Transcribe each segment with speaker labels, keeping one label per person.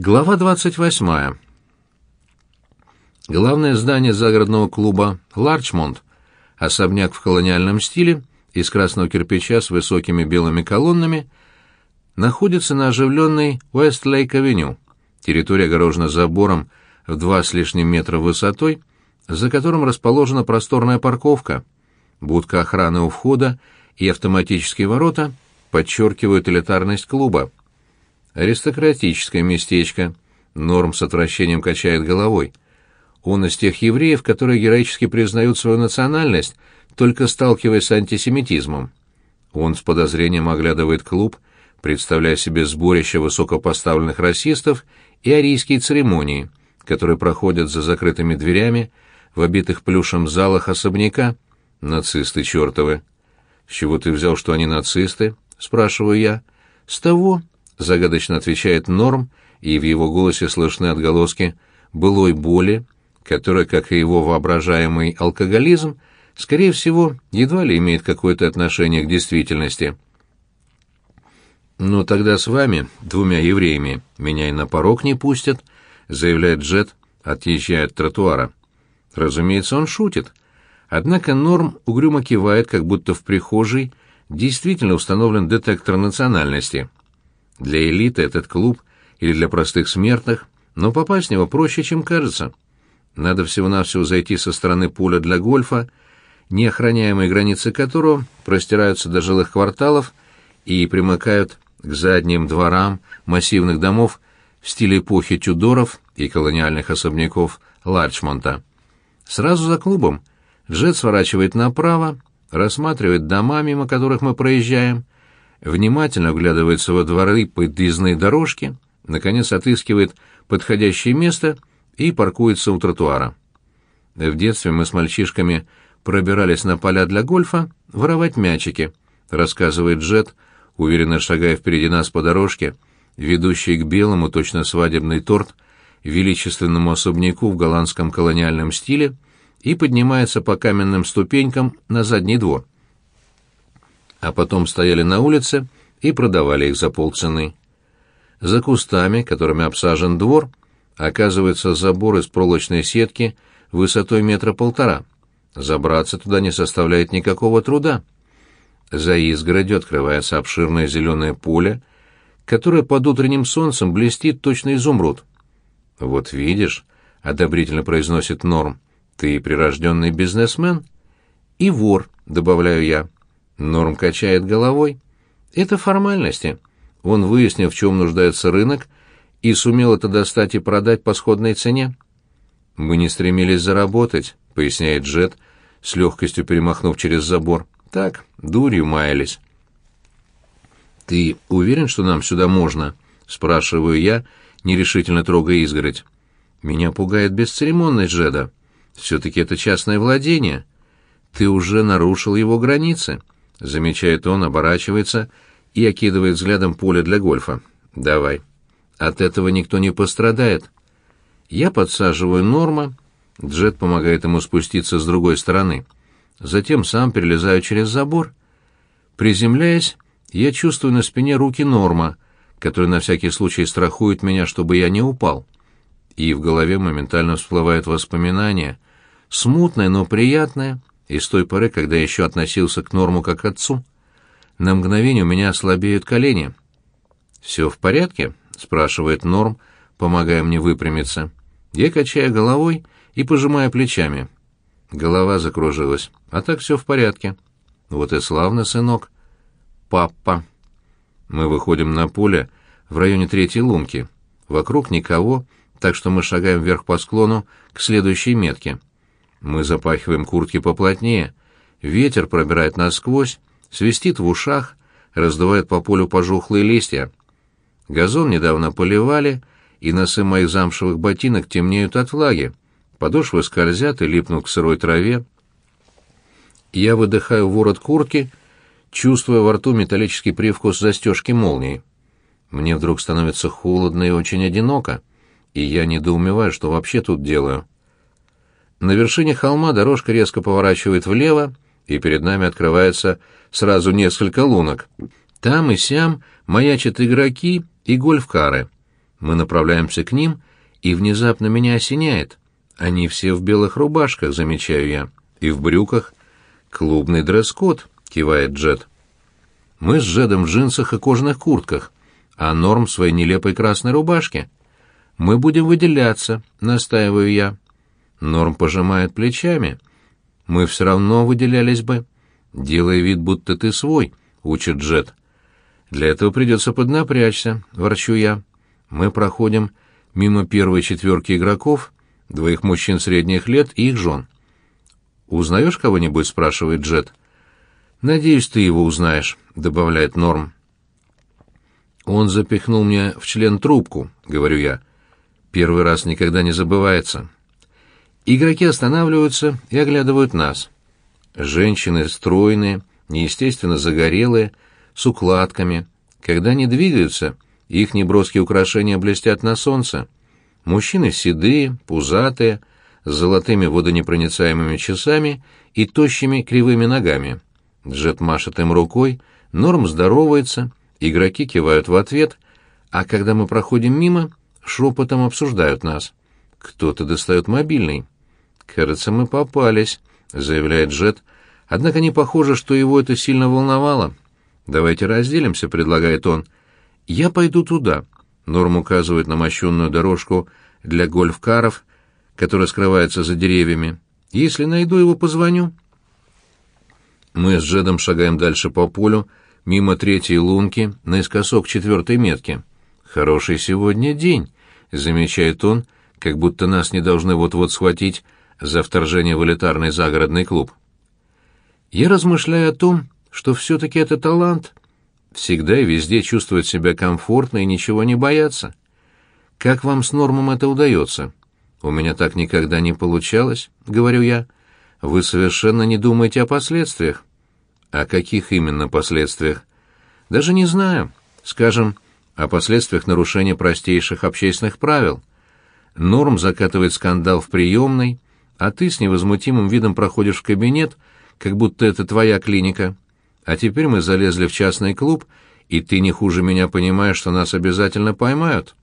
Speaker 1: Глава 28. Главное здание загородного клуба «Ларчмонт», особняк в колониальном стиле, из красного кирпича с высокими белыми колоннами, находится на оживленной Уэст-Лейк-авеню. Территория огорожена забором в два с лишним метра высотой, за которым расположена просторная парковка. Будка охраны у входа и автоматические ворота подчеркивают элитарность клуба. Аристократическое местечко. Норм с отвращением качает головой. Он из тех евреев, которые героически признают свою национальность, только сталкиваясь с антисемитизмом. Он с подозрением оглядывает клуб, представляя себе сборище высокопоставленных расистов и арийские церемонии, которые проходят за закрытыми дверями в обитых плюшем залах особняка. Нацисты чертовы. «С чего ты взял, что они нацисты?» — спрашиваю я. «С того, загадочно отвечает Норм, и в его голосе слышны отголоски былой боли, которая, как и его воображаемый алкоголизм, скорее всего, едва ли имеет какое-то отношение к действительности. «Но тогда с вами, двумя евреями, меня и на порог не пустят», — заявляет Джет, отъезжая от тротуара. Разумеется, он шутит. Однако Норм угрюмо кивает, как будто в прихожей действительно установлен детектор национальности. Для элиты этот клуб или для простых смертных, но попасть в него проще, чем кажется. Надо всего-навсего зайти со стороны поля для гольфа, неохраняемые границы которого простираются до жилых кварталов и примыкают к задним дворам массивных домов в стиле эпохи Тюдоров и колониальных особняков Ларчмонта. Сразу за клубом Джет сворачивает направо, рассматривает дома, мимо которых мы проезжаем, внимательно вглядывается во дворы подъездной дорожки, наконец отыскивает подходящее место и паркуется у тротуара. В детстве мы с мальчишками пробирались на поля для гольфа воровать мячики, рассказывает Джет, уверенно шагая впереди нас по дорожке, ведущей к белому, точно свадебный торт, величественному особняку в голландском колониальном стиле, и поднимается по каменным ступенькам на задний двор а потом стояли на улице и продавали их за полцены. За кустами, которыми обсажен двор, оказывается забор из проволочной сетки высотой метра полтора. Забраться туда не составляет никакого труда. За изгородью открывается обширное зеленое поле, которое под утренним солнцем блестит точно изумруд. «Вот видишь», — одобрительно произносит Норм, — «ты прирожденный бизнесмен?» «И вор», — добавляю я. Норм качает головой. Это формальности. Он выяснил, в чем нуждается рынок, и сумел это достать и продать по сходной цене. «Мы не стремились заработать», — поясняет Джет, с легкостью перемахнув через забор. «Так, дурью маялись». «Ты уверен, что нам сюда можно?» — спрашиваю я, нерешительно трогая изгородь. «Меня пугает бесцеремонность Джеда. Все-таки это частное владение. Ты уже нарушил его границы». Замечает он, оборачивается и окидывает взглядом поле для гольфа. «Давай. От этого никто не пострадает». Я подсаживаю Норма, Джет помогает ему спуститься с другой стороны. Затем сам перелезаю через забор. Приземляясь, я чувствую на спине руки Норма, который на всякий случай страхует меня, чтобы я не упал. И в голове моментально всплывает воспоминание, смутное, но приятное, и с той поры, когда еще относился к Норму как к отцу. На мгновение у меня слабеют колени. «Все в порядке?» — спрашивает Норм, помогая мне выпрямиться. Я качаю головой и пожимаю плечами. Голова закружилась. А так все в порядке. Вот и славно, сынок. Папа. Мы выходим на поле в районе третьей лунки. Вокруг никого, так что мы шагаем вверх по склону к следующей метке. Мы запахиваем куртки поплотнее. Ветер пробирает насквозь, свистит в ушах, раздувает по полю пожухлые листья. Газон недавно поливали, и носы моих замшевых ботинок темнеют от влаги. Подошвы скользят и липнут к сырой траве. Я выдыхаю ворот куртки, чувствуя во рту металлический привкус застежки молнии. Мне вдруг становится холодно и очень одиноко, и я недоумеваю, что вообще тут делаю. На вершине холма дорожка резко поворачивает влево, и перед нами открывается сразу несколько лунок. Там и сям маячат игроки и гольфкары. Мы направляемся к ним, и внезапно меня осеняет. Они все в белых рубашках, замечаю я, и в брюках. Клубный дресс-код, кивает Джет. Мы с Джедом в джинсах и кожаных куртках, а Норм в своей нелепой красной рубашке. Мы будем выделяться, настаиваю я. Норм пожимает плечами. Мы все равно выделялись бы. Делай вид, будто ты свой, учит Джет. Для этого придется поднапрячься, ворчу я. Мы проходим мимо первой четверки игроков, двоих мужчин средних лет и их жен. «Узнаешь кого-нибудь?» — спрашивает Джет. «Надеюсь, ты его узнаешь», — добавляет Норм. «Он запихнул мне в член трубку», — говорю я. «Первый раз никогда не забывается». Игроки останавливаются и оглядывают нас. Женщины стройные, неестественно загорелые, с укладками. Когда они двигаются, их неброские украшения блестят на солнце. Мужчины седые, пузатые, с золотыми водонепроницаемыми часами и тощими кривыми ногами. Джет машет им рукой, Норм здоровается, игроки кивают в ответ, а когда мы проходим мимо, шепотом обсуждают нас. Кто-то достает мобильный. «Кажется, мы попались», — заявляет Джет, однако не похоже, что его это сильно волновало. «Давайте разделимся», — предлагает он. «Я пойду туда», — Норм указывает на мощенную дорожку для гольф-каров, которая скрывается за деревьями. «Если найду его, позвоню». Мы с Джедом шагаем дальше по полю, мимо третьей лунки, наискосок четвертой метки. «Хороший сегодня день», — замечает он, как будто нас не должны вот-вот схватить за вторжение в элитарный загородный клуб. Я размышляю о том, что все-таки это талант. Всегда и везде чувствовать себя комфортно и ничего не бояться. Как вам с Нормом это удается? У меня так никогда не получалось, говорю я. Вы совершенно не думаете о последствиях. О каких именно последствиях? Даже не знаю. Скажем, о последствиях нарушения простейших общественных правил. Норм закатывает скандал в приемной, а ты с невозмутимым видом проходишь в кабинет, как будто это твоя клиника. А теперь мы залезли в частный клуб, и ты не хуже меня понимаешь, что нас обязательно поймают.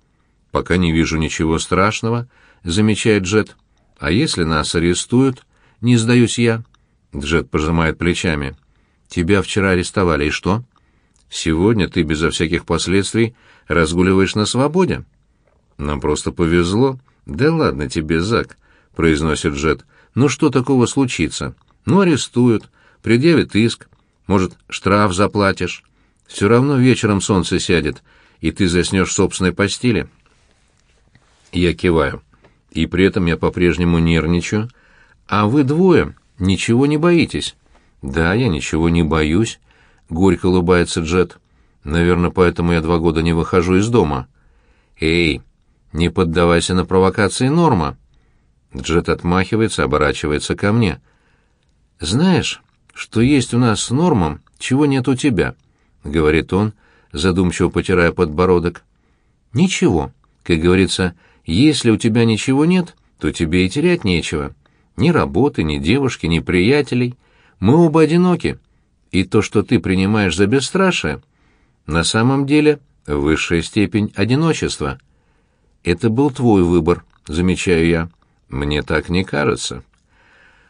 Speaker 1: Пока не вижу ничего страшного, замечает Джет. А если нас арестуют? Не сдаюсь я. Джет пожимает плечами. Тебя вчера арестовали, и что? Сегодня ты безо всяких последствий разгуливаешь на свободе. Нам просто повезло. Да ладно тебе, Зак, произносит Джет. Ну что такого случится? Ну арестуют, предъявят иск, может, штраф заплатишь. Все равно вечером солнце сядет, и ты заснешь в собственной постели. Я киваю. И при этом я по-прежнему нервничаю. А вы двое ничего не боитесь? Да, я ничего не боюсь, горько улыбается Джет. Наверное, поэтому я два года не выхожу из дома. Эй, не поддавайся на провокации Норма. Джет отмахивается, оборачивается ко мне. Знаешь, что есть у нас с Нормом, чего нет у тебя, говорит он, задумчиво потирая подбородок. Ничего, как говорится, если у тебя ничего нет, то тебе и терять нечего. Ни работы, ни девушки, ни приятелей. Мы оба одиноки. И то, что ты принимаешь за бесстрашие, на самом деле высшая степень одиночества. Это был твой выбор, замечаю я. Мне так не кажется.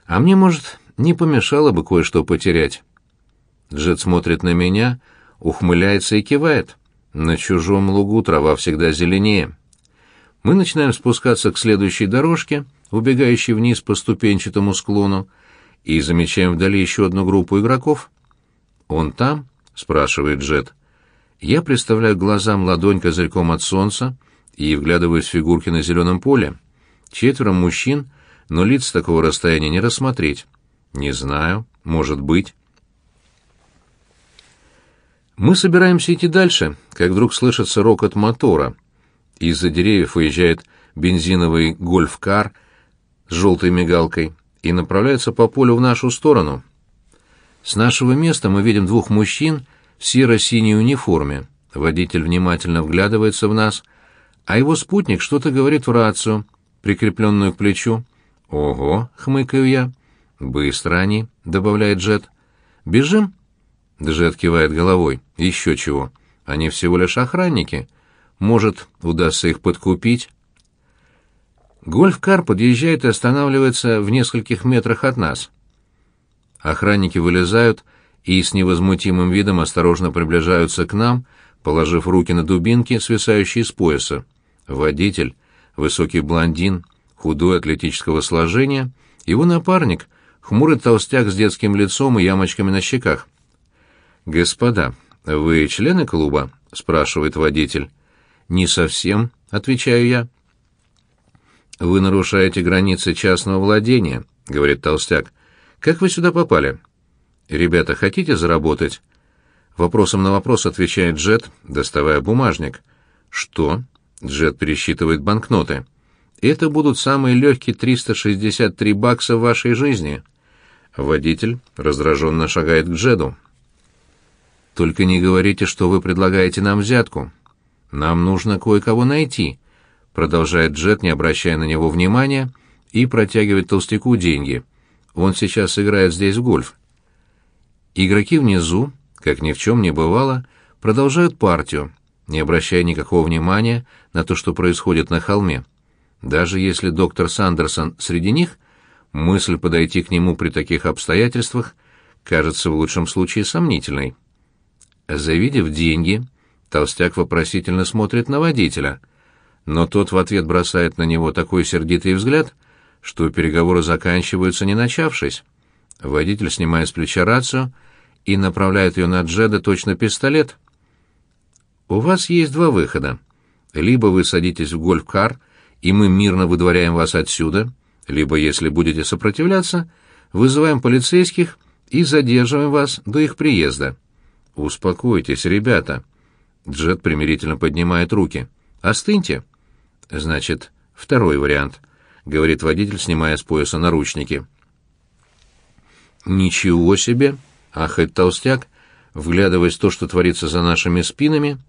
Speaker 1: А мне, может, не помешало бы кое-что потерять. Джет смотрит на меня, ухмыляется и кивает. На чужом лугу трава всегда зеленее. Мы начинаем спускаться к следующей дорожке, убегающей вниз по ступенчатому склону, и замечаем вдали еще одну группу игроков. «Он там?» — спрашивает Джет. Я представляю глазам ладонь козырьком от солнца и вглядываюсь в фигурки на зеленом поле. Четверо мужчин, но лиц такого расстояния не рассмотреть. Не знаю, может быть. Мы собираемся идти дальше, как вдруг слышится рокот мотора. Из-за деревьев уезжает бензиновый гольф-кар с желтой мигалкой и направляется по полю в нашу сторону. С нашего места мы видим двух мужчин в серо-синей униформе. Водитель внимательно вглядывается в нас, а его спутник что-то говорит в рацию, прикрепленную к плечу. «Ого!» — хмыкаю я. «Быстро они», — добавляет Джет. «Бежим?» Джет кивает головой. «Еще чего. Они всего лишь охранники. Может, удастся их подкупить? Гольф-кар подъезжает и останавливается в нескольких метрах от нас. Охранники вылезают и с невозмутимым видом осторожно приближаются к нам, положив руки на дубинки, свисающие с пояса. Водитель, высокий блондин, худой атлетического сложения, его напарник, хмурый толстяк с детским лицом и ямочками на щеках. «Господа, вы члены клуба?» — спрашивает водитель. «Не совсем», — отвечаю я. «Вы нарушаете границы частного владения», — говорит толстяк. «Как вы сюда попали?» «Ребята, хотите заработать?» Вопросом на вопрос отвечает Джет, доставая бумажник. «Что?» — Джет пересчитывает банкноты. «Это будут самые легкие 363 бакса в вашей жизни». Водитель раздраженно шагает к Джеду. «Только не говорите, что вы предлагаете нам взятку. Нам нужно кое-кого найти», продолжает Джет, не обращая на него внимания, и протягивает толстяку деньги. Он сейчас играет здесь в гольф. Игроки внизу, как ни в чем не бывало, продолжают партию, не обращая никакого внимания на то, что происходит на холме. Даже если доктор Сандерсон среди них, мысль подойти к нему при таких обстоятельствах кажется в лучшем случае сомнительной. Завидев деньги, толстяк вопросительно смотрит на водителя — но тот в ответ бросает на него такой сердитый взгляд, что переговоры заканчиваются не начавшись. Водитель снимает с плеча рацию и направляет ее на Джеда точно пистолет. «У вас есть два выхода. Либо вы садитесь в гольф-кар, и мы мирно выдворяем вас отсюда, либо, если будете сопротивляться, вызываем полицейских и задерживаем вас до их приезда». «Успокойтесь, ребята». Джед примирительно поднимает руки. «Остыньте». Значит, второй вариант, говорит водитель, снимая с пояса наручники. Ничего себе, ахает толстяк, вглядываясь в то, что творится за нашими спинами.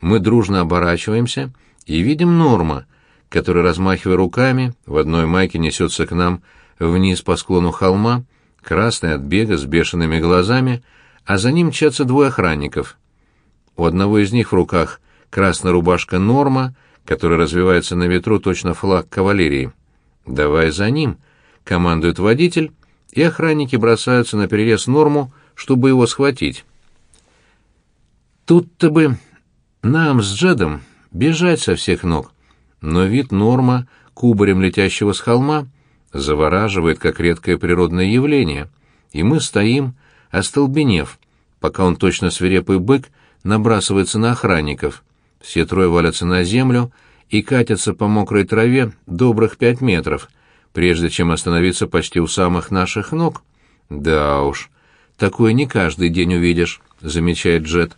Speaker 1: Мы дружно оборачиваемся и видим Норма, который, размахивая руками, в одной майке несется к нам вниз по склону холма, красный от бега с бешеными глазами, а за ним мчатся двое охранников. У одного из них в руках красная рубашка Норма — который развивается на ветру точно флаг кавалерии. «Давай за ним!» — командует водитель, и охранники бросаются на перерез Норму, чтобы его схватить. Тут-то бы нам с Джедом бежать со всех ног, но вид Норма, кубарем летящего с холма, завораживает, как редкое природное явление, и мы стоим, остолбенев, пока он точно свирепый бык набрасывается на охранников — все трое валятся на землю и катятся по мокрой траве добрых пять метров, прежде чем остановиться почти у самых наших ног. Да уж, такое не каждый день увидишь, замечает Джет.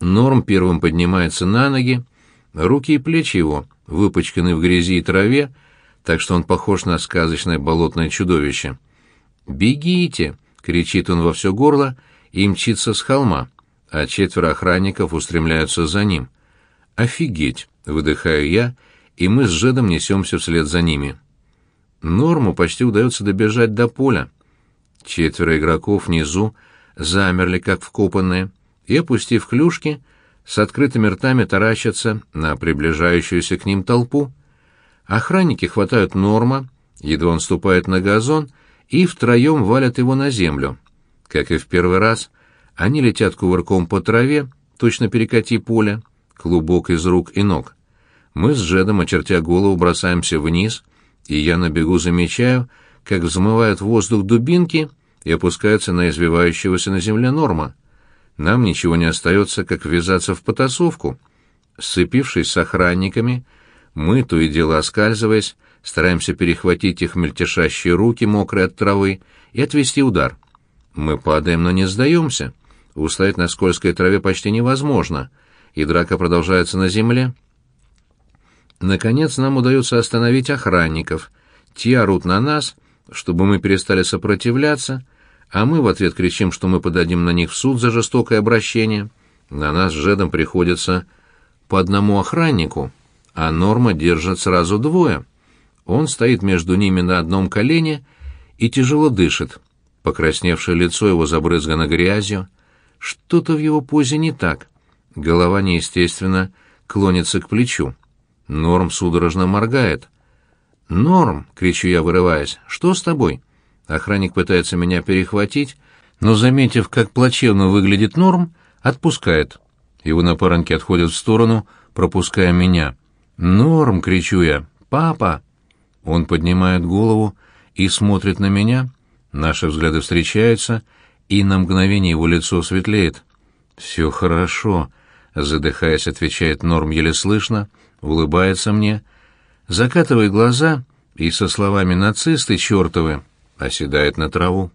Speaker 1: Норм первым поднимается на ноги, руки и плечи его выпачканы в грязи и траве, так что он похож на сказочное болотное чудовище. «Бегите!» — кричит он во все горло и мчится с холма а четверо охранников устремляются за ним. «Офигеть!» — выдыхаю я, и мы с Жедом несемся вслед за ними. Норму почти удается добежать до поля. Четверо игроков внизу замерли, как вкопанные, и, опустив клюшки, с открытыми ртами таращатся на приближающуюся к ним толпу. Охранники хватают Норма, едва он ступает на газон, и втроем валят его на землю. Как и в первый раз, они летят кувырком по траве, точно перекати поле, клубок из рук и ног. Мы с Джедом, очертя голову, бросаемся вниз, и я на бегу замечаю, как взмывают в воздух дубинки и опускаются на извивающегося на земле Норма. Нам ничего не остается, как ввязаться в потасовку. Сцепившись с охранниками, мы, то и дело оскальзываясь, стараемся перехватить их мельтешащие руки, мокрые от травы, и отвести удар. Мы падаем, но не сдаемся. Устоять на скользкой траве почти невозможно, и драка продолжается на земле. Наконец нам удается остановить охранников. Те орут на нас, чтобы мы перестали сопротивляться, а мы в ответ кричим, что мы подадим на них в суд за жестокое обращение. На нас с Жедом приходится по одному охраннику, а Норма держит сразу двое. Он стоит между ними на одном колене и тяжело дышит. Покрасневшее лицо его забрызгано грязью. Что-то в его позе не так. голова неестественно клонится к плечу. Норм судорожно моргает. «Норм!» — кричу я, вырываясь. «Что с тобой?» Охранник пытается меня перехватить, но, заметив, как плачевно выглядит Норм, отпускает. Его напарники отходят в сторону, пропуская меня. «Норм!» — кричу я. «Папа!» Он поднимает голову и смотрит на меня. Наши взгляды встречаются, и на мгновение его лицо светлеет. «Все хорошо», — задыхаясь, отвечает Норм еле слышно, улыбается мне, закатывает глаза и со словами «нацисты чертовы» оседает на траву.